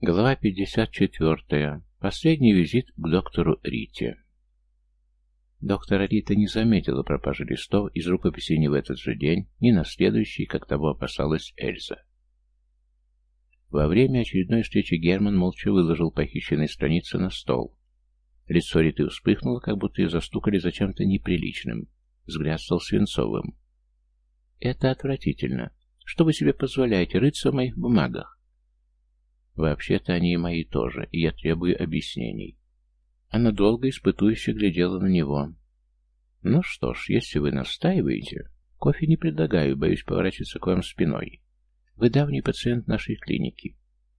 Глава 54. Последний визит к доктору Рите. Доктора Рита не заметила пропажи листов из рукописи ни в этот же день, ни на следующий, как того опасалась Эльза. Во время очередной встречи Герман молча выложил похищенные страницы на стол. Лицо Риты вспыхнуло, как будто ее застукали за чем-то неприличным. Взгляд стал свинцовым. «Это отвратительно. Что вы себе позволяете рыться в моих бумагах? Вообще-то они и мои тоже, и я требую объяснений. Она долго испытующе глядела на него. Ну что ж, если вы настаиваете, кофе не предлагаю, боюсь поворачиваться к вам спиной. Вы давний пациент нашей клиники.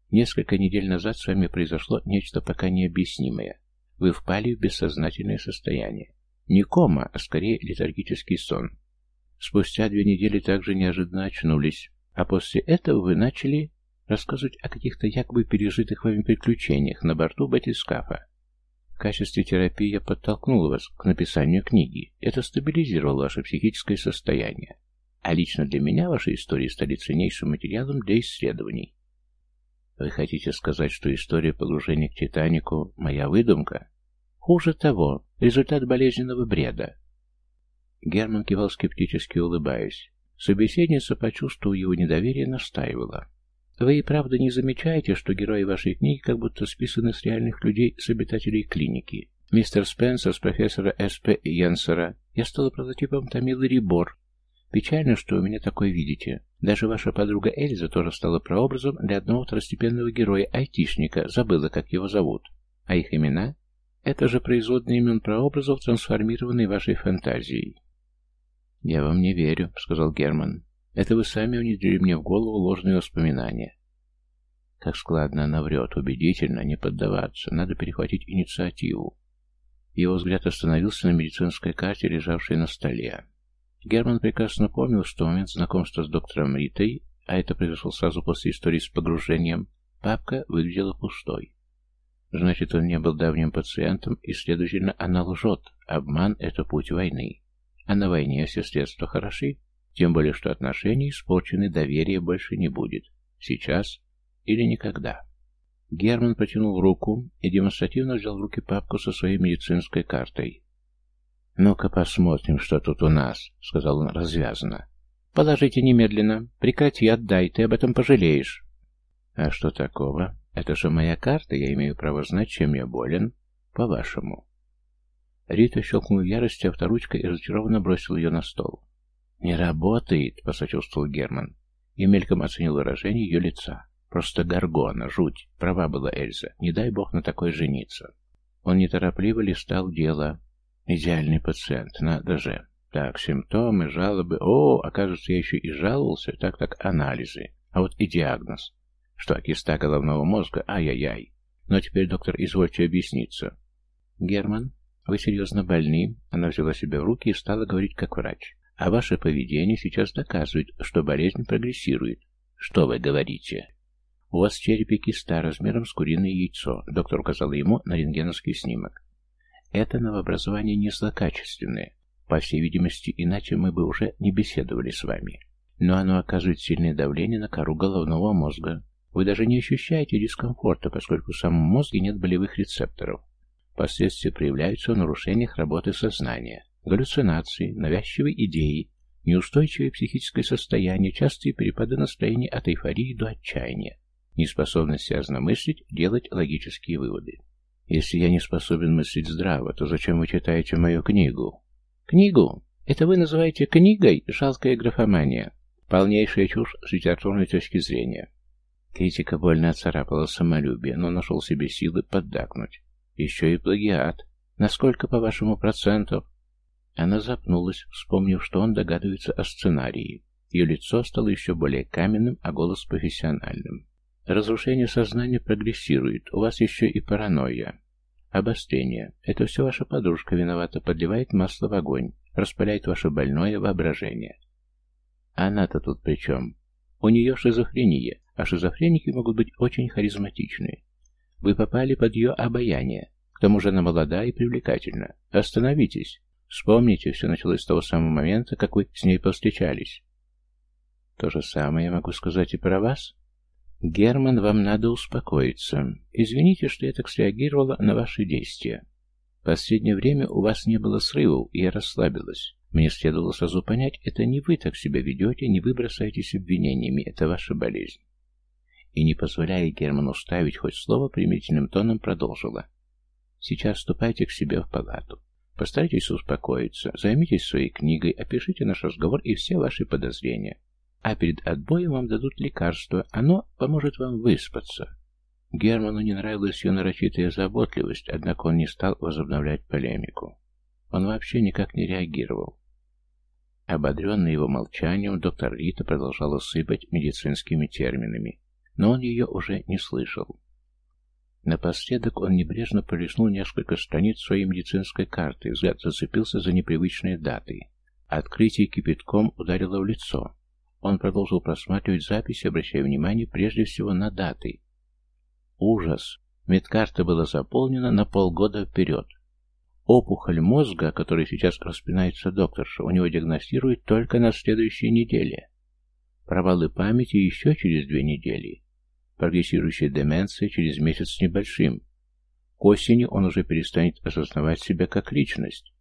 Несколько недель назад с вами произошло нечто пока необъяснимое. Вы впали в бессознательное состояние. Не кома, а скорее летаргический сон. Спустя две недели также неожиданно очнулись, а после этого вы начали рассказывать о каких-то якобы пережитых вами приключениях на борту батискафа. В качестве терапии я подтолкнул вас к написанию книги. Это стабилизировало ваше психическое состояние. А лично для меня ваши истории стали ценнейшим материалом для исследований. Вы хотите сказать, что история погружения к Титанику – моя выдумка? Хуже того, результат болезненного бреда. Герман кивал скептически, улыбаясь. Собеседница, почувствовав его недоверие, настаивала. Вы и правда не замечаете, что герои вашей книги как будто списаны с реальных людей, с обитателей клиники? Мистер Спенсер с профессора С.П. Янсера. Я стала прототипом Тамилы Рибор. Печально, что вы меня такой видите. Даже ваша подруга Эльза тоже стала прообразом для одного второстепенного героя-айтишника, забыла, как его зовут. А их имена? Это же производные имен прообразов, трансформированные вашей фантазией. «Я вам не верю», — сказал Герман. Это вы сами внедрили мне в голову ложные воспоминания. Как складно она врет, убедительно, не поддаваться, надо перехватить инициативу. Его взгляд остановился на медицинской карте, лежавшей на столе. Герман прекрасно помнил, что в момент знакомства с доктором Ритой, а это произошло сразу после истории с погружением, папка выглядела пустой. Значит, он не был давним пациентом, и, следовательно, она лжет. Обман — это путь войны. А на войне все средства хороши. Тем более, что отношения испорчены, доверия больше не будет. Сейчас или никогда. Герман протянул руку и демонстративно взял в руки папку со своей медицинской картой. «Ну-ка посмотрим, что тут у нас», — сказал он развязанно. «Положите немедленно. Прекрати, отдай, ты об этом пожалеешь». «А что такого? Это же моя карта, я имею право знать, чем я болен. По-вашему». Рита щелкнула в ярости авторучкой и разочарованно бросил ее на стол. «Не работает», — посочувствовал Герман. И мельком оценил выражение ее лица. «Просто горгона, жуть. Права была Эльза. Не дай бог на такой жениться». Он неторопливо листал дело. «Идеальный пациент, надо же. Так, симптомы, жалобы. О, окажется, я еще и жаловался. Так-так, анализы. А вот и диагноз. Что, киста головного мозга? Ай-яй-яй. Но теперь, доктор, извольте объясниться». «Герман, вы серьезно больны?» Она взяла себя в руки и стала говорить как врач. А ваше поведение сейчас доказывает, что болезнь прогрессирует. Что вы говорите? У вас в черепе киста размером с куриное яйцо. Доктор указал ему на рентгеновский снимок. Это новообразование не злокачественное. По всей видимости, иначе мы бы уже не беседовали с вами. Но оно оказывает сильное давление на кору головного мозга. Вы даже не ощущаете дискомфорта, поскольку в самом мозге нет болевых рецепторов. Последствия проявляются в нарушениях работы сознания галлюцинации, навязчивые идеи, неустойчивое психическое состояние, частые перепады настроения от эйфории до отчаяния, неспособность связно мыслить, делать логические выводы. Если я не способен мыслить здраво, то зачем вы читаете мою книгу? Книгу? Это вы называете книгой? Жалкая графомания. Полнейшая чушь с литературной точки зрения. Критика больно оцарапала самолюбие, но нашел себе силы поддакнуть. Еще и плагиат. Насколько, по вашему проценту? Она запнулась, вспомнив, что он догадывается о сценарии. Ее лицо стало еще более каменным, а голос профессиональным. Разрушение сознания прогрессирует, у вас еще и паранойя. Обострение. Это все ваша подружка виновата, подливает масло в огонь, распаляет ваше больное воображение. А она-то тут при чем? У нее шизофрения, а шизофреники могут быть очень харизматичны. Вы попали под ее обаяние. К тому же она молода и привлекательна. Остановитесь. Вспомните, все началось с того самого момента, как вы с ней повстречались. То же самое я могу сказать и про вас. Герман, вам надо успокоиться. Извините, что я так среагировала на ваши действия. Последнее время у вас не было срывов, и я расслабилась. Мне следовало сразу понять, это не вы так себя ведете, не вы бросаетесь обвинениями, это ваша болезнь. И не позволяя Герману ставить хоть слово, примирительным тоном продолжила. Сейчас ступайте к себе в палату. Постарайтесь успокоиться, займитесь своей книгой, опишите наш разговор и все ваши подозрения. А перед отбоем вам дадут лекарство, оно поможет вам выспаться. Герману не нравилась ее нарочитая заботливость, однако он не стал возобновлять полемику. Он вообще никак не реагировал. Ободренный его молчанием, доктор Рита продолжала сыпать медицинскими терминами, но он ее уже не слышал. Напоследок он небрежно пролистнул несколько страниц своей медицинской карты, взгляд зацепился за непривычные даты. Открытие кипятком ударило в лицо. Он продолжил просматривать записи, обращая внимание прежде всего на даты. Ужас! Медкарта была заполнена на полгода вперед. Опухоль мозга, которой сейчас распинается докторша, у него диагностируют только на следующей неделе. Провалы памяти еще через две недели. Прогрессирующая деменция через месяц с небольшим. К осени он уже перестанет осознавать себя как личность.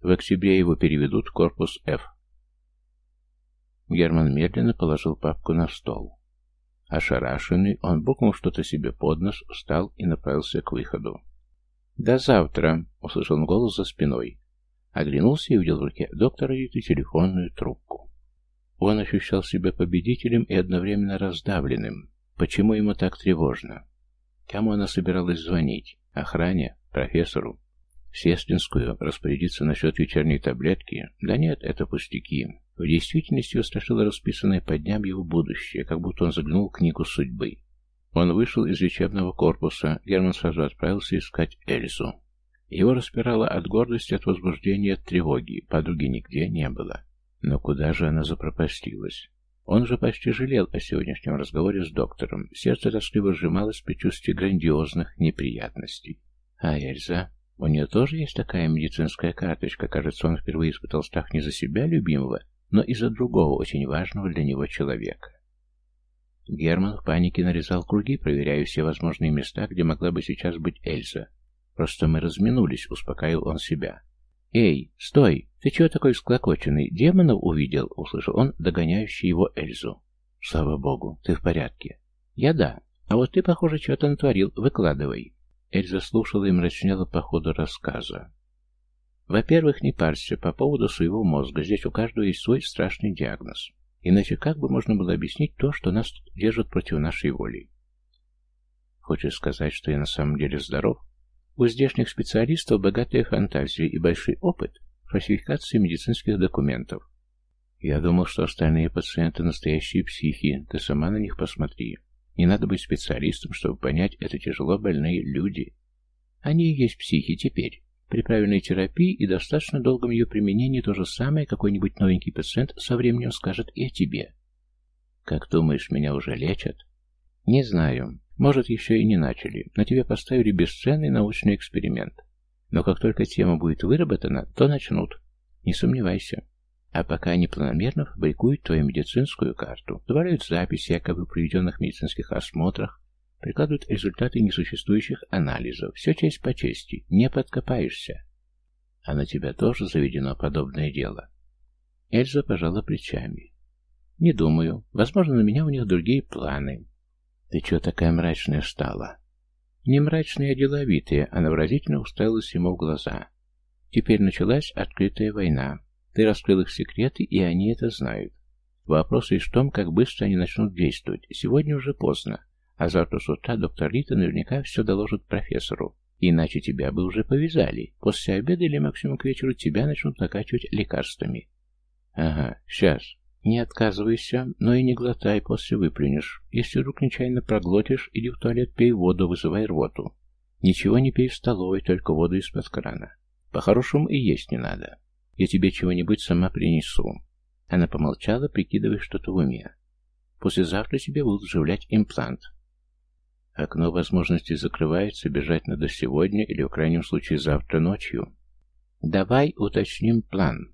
В октябре его переведут в корпус F. Герман медленно положил папку на стол. Ошарашенный, он букнул что-то себе под нос, встал и направился к выходу. «До завтра!» — услышал голос за спиной. Оглянулся и увидел в руке доктора Риты телефонную трубку. Он ощущал себя победителем и одновременно раздавленным. Почему ему так тревожно? Кому она собиралась звонить? Охране? Профессору? Сестринскую? Распорядиться насчет вечерней таблетки? Да нет, это пустяки. В действительности его страшило расписанное по дням его будущее, как будто он заглянул в книгу судьбы. Он вышел из лечебного корпуса, Герман сразу отправился искать Эльзу. Его распирало от гордости, от возбуждения, от тревоги, подруги нигде не было. Но куда же она запропастилась? Он же почти жалел о сегодняшнем разговоре с доктором. Сердце тоскливо сжималось в предчувствии грандиозных неприятностей. А Эльза? У нее тоже есть такая медицинская карточка. Кажется, он впервые испытал страх не за себя любимого, но и за другого очень важного для него человека. Герман в панике нарезал круги, проверяя все возможные места, где могла бы сейчас быть Эльза. Просто мы разминулись, успокаивал он себя. «Эй, стой! Ты чего такой склокоченный? Демонов увидел?» — услышал он, догоняющий его Эльзу. «Слава богу, ты в порядке?» «Я да. А вот ты, похоже, что-то натворил. Выкладывай». Эльза слушала и мрачнела по ходу рассказа. «Во-первых, не парься по поводу своего мозга. Здесь у каждого есть свой страшный диагноз. Иначе как бы можно было объяснить то, что нас тут держат против нашей воли? Хочешь сказать, что я на самом деле здоров? У здешних специалистов богатая фантазия и большой опыт фальсификации медицинских документов. Я думал, что остальные пациенты настоящие психи, ты сама на них посмотри. Не надо быть специалистом, чтобы понять, это тяжело больные люди. Они и есть психи теперь. При правильной терапии и достаточно долгом ее применении то же самое какой-нибудь новенький пациент со временем скажет и о тебе. Как думаешь, меня уже лечат? Не знаю. Может, еще и не начали. На тебе поставили бесценный научный эксперимент. Но как только тема будет выработана, то начнут. Не сомневайся. А пока они планомерно фабрикуют твою медицинскую карту, добавляют записи якобы проведенных медицинских осмотрах, Прикладывают результаты несуществующих анализов. Все честь по чести. Не подкопаешься. А на тебя тоже заведено подобное дело. Эльза пожала плечами. Не думаю. Возможно, на меня у них другие планы. Ты чего такая мрачная стала? Не мрачная, а деловитая. Она выразительно уставилась ему в глаза. Теперь началась открытая война. Ты раскрыл их секреты, и они это знают. Вопрос лишь в том, как быстро они начнут действовать. Сегодня уже поздно. А завтра с утра доктор Рита наверняка все доложит профессору. Иначе тебя бы уже повязали. После обеда или максимум к вечеру тебя начнут накачивать лекарствами. Ага, сейчас. Не отказывайся, но и не глотай, после выплюнешь. Если вдруг нечаянно проглотишь, иди в туалет, пей воду, вызывай рвоту. Ничего не пей в столовой, только воду из-под крана. По-хорошему и есть не надо. Я тебе чего-нибудь сама принесу. Она помолчала, прикидывая что-то в уме. Послезавтра тебе будут вживлять имплант. Окно возможностей закрывается, бежать надо сегодня или, в крайнем случае, завтра ночью. Давай уточним план.